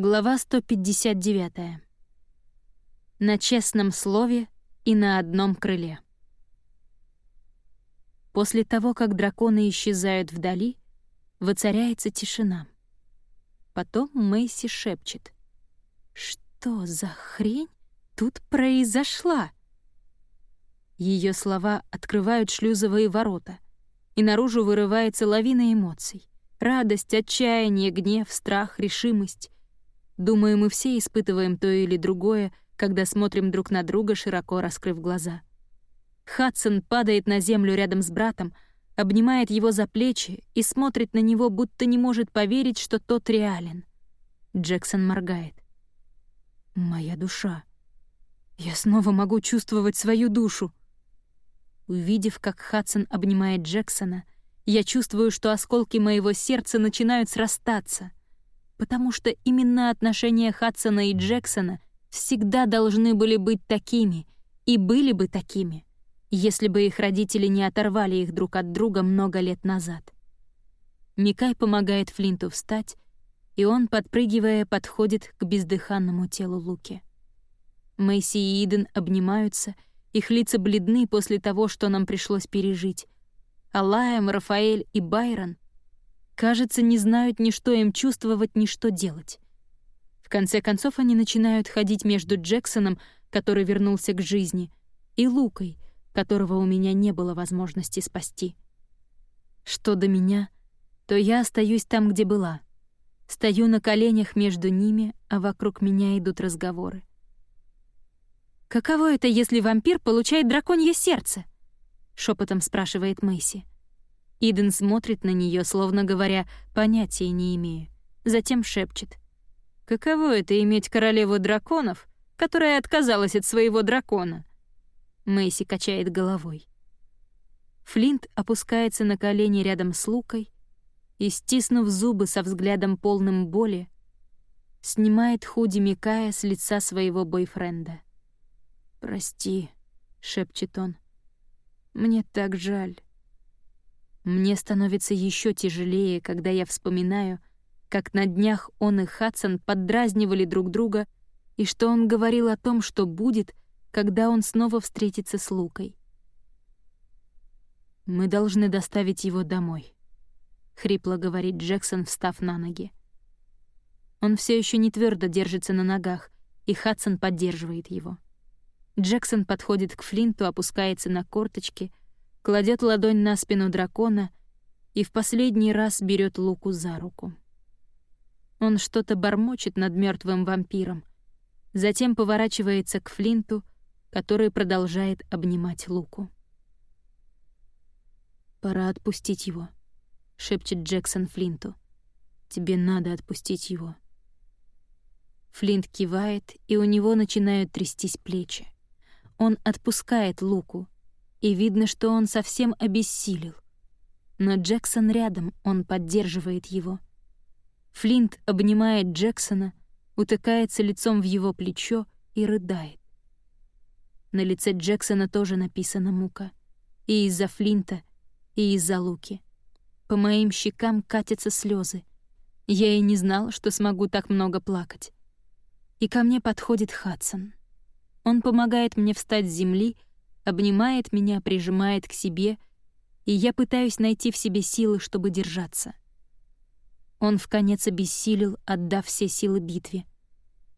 Глава 159. На честном слове и на одном крыле. После того, как драконы исчезают вдали, воцаряется тишина. Потом Мэйси шепчет. «Что за хрень тут произошла?» Ее слова открывают шлюзовые ворота, и наружу вырывается лавина эмоций. Радость, отчаяние, гнев, страх, решимость. Думаю, мы все испытываем то или другое, когда смотрим друг на друга, широко раскрыв глаза. Хадсон падает на землю рядом с братом, обнимает его за плечи и смотрит на него, будто не может поверить, что тот реален. Джексон моргает. «Моя душа. Я снова могу чувствовать свою душу». Увидев, как Хадсон обнимает Джексона, я чувствую, что осколки моего сердца начинают срастаться — потому что именно отношения Хадсона и Джексона всегда должны были быть такими и были бы такими, если бы их родители не оторвали их друг от друга много лет назад. Микай помогает Флинту встать, и он, подпрыгивая, подходит к бездыханному телу Луки. Мэйси и Иден обнимаются, их лица бледны после того, что нам пришлось пережить. Алаем, Рафаэль и Байрон — кажется, не знают ни что им чувствовать, ни что делать. В конце концов, они начинают ходить между Джексоном, который вернулся к жизни, и Лукой, которого у меня не было возможности спасти. Что до меня, то я остаюсь там, где была. Стою на коленях между ними, а вокруг меня идут разговоры. «Каково это, если вампир получает драконье сердце?» — шепотом спрашивает Мэйси. Иден смотрит на нее, словно говоря, понятия не имею. Затем шепчет. «Каково это иметь королеву драконов, которая отказалась от своего дракона?» Мэйси качает головой. Флинт опускается на колени рядом с Лукой и, стиснув зубы со взглядом полным боли, снимает худи Микая с лица своего бойфренда. «Прости», — шепчет он. «Мне так жаль». Мне становится еще тяжелее, когда я вспоминаю, как на днях он и Хадсон поддразнивали друг друга, и что он говорил о том, что будет, когда он снова встретится с Лукой. «Мы должны доставить его домой», — хрипло говорит Джексон, встав на ноги. Он все еще не твердо держится на ногах, и Хадсон поддерживает его. Джексон подходит к Флинту, опускается на корточки — кладет ладонь на спину дракона и в последний раз берет Луку за руку. Он что-то бормочет над мертвым вампиром, затем поворачивается к Флинту, который продолжает обнимать Луку. «Пора отпустить его», — шепчет Джексон Флинту. «Тебе надо отпустить его». Флинт кивает, и у него начинают трястись плечи. Он отпускает Луку, и видно, что он совсем обессилел. Но Джексон рядом, он поддерживает его. Флинт обнимает Джексона, утыкается лицом в его плечо и рыдает. На лице Джексона тоже написана мука. И из-за Флинта, и из-за Луки. По моим щекам катятся слезы. Я и не знал, что смогу так много плакать. И ко мне подходит Хадсон. Он помогает мне встать с земли — обнимает меня, прижимает к себе, и я пытаюсь найти в себе силы, чтобы держаться. Он в конец обессилел, отдав все силы битве.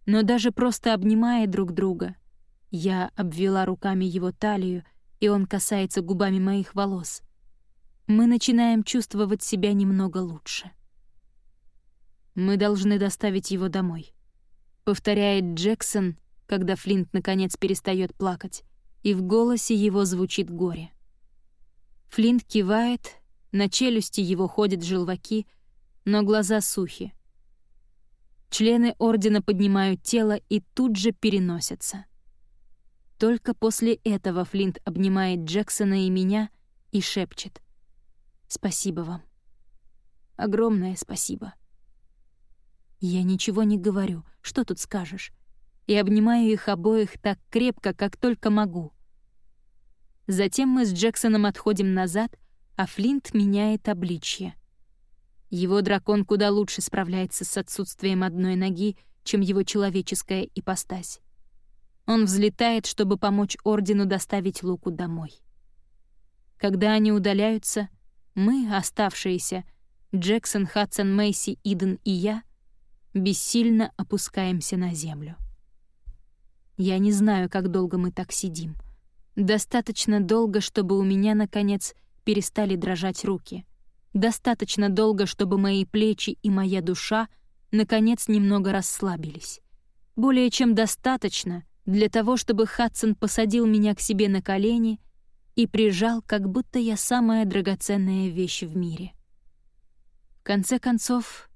Но даже просто обнимая друг друга, я обвела руками его талию, и он касается губами моих волос. Мы начинаем чувствовать себя немного лучше. «Мы должны доставить его домой», — повторяет Джексон, когда Флинт наконец перестает плакать и в голосе его звучит горе. Флинт кивает, на челюсти его ходят желваки, но глаза сухи. Члены Ордена поднимают тело и тут же переносятся. Только после этого Флинт обнимает Джексона и меня и шепчет. «Спасибо вам. Огромное спасибо». Я ничего не говорю, что тут скажешь? И обнимаю их обоих так крепко, как только могу. Затем мы с Джексоном отходим назад, а Флинт меняет обличье. Его дракон куда лучше справляется с отсутствием одной ноги, чем его человеческая ипостась. Он взлетает, чтобы помочь Ордену доставить Луку домой. Когда они удаляются, мы, оставшиеся, Джексон, Хадсон, Мэйси, Иден и я, бессильно опускаемся на землю. Я не знаю, как долго мы так сидим. Достаточно долго, чтобы у меня, наконец, перестали дрожать руки. Достаточно долго, чтобы мои плечи и моя душа, наконец, немного расслабились. Более чем достаточно для того, чтобы Хадсон посадил меня к себе на колени и прижал, как будто я самая драгоценная вещь в мире. В конце концов,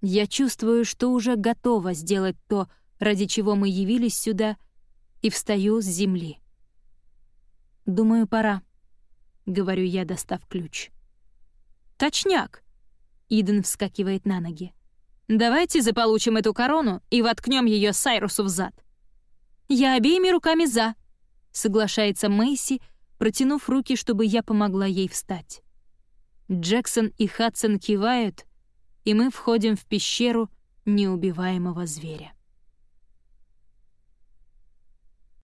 я чувствую, что уже готова сделать то, ради чего мы явились сюда, и встаю с земли. «Думаю, пора», — говорю я, достав ключ. «Точняк!» — Иден вскакивает на ноги. «Давайте заполучим эту корону и воткнем ее Сайрусу в зад». «Я обеими руками за», — соглашается Мэйси, протянув руки, чтобы я помогла ей встать. Джексон и Хадсон кивают, и мы входим в пещеру неубиваемого зверя.